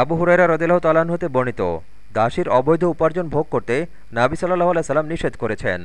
আবু হুরাইরা রদিল্লাহ তালান হতে বর্ণিত, দাসীর অবৈধ উপার্জন ভোগ করতে নাবি সাল্লাহ আলাইসাল্লাম নিষেধ করেছেন।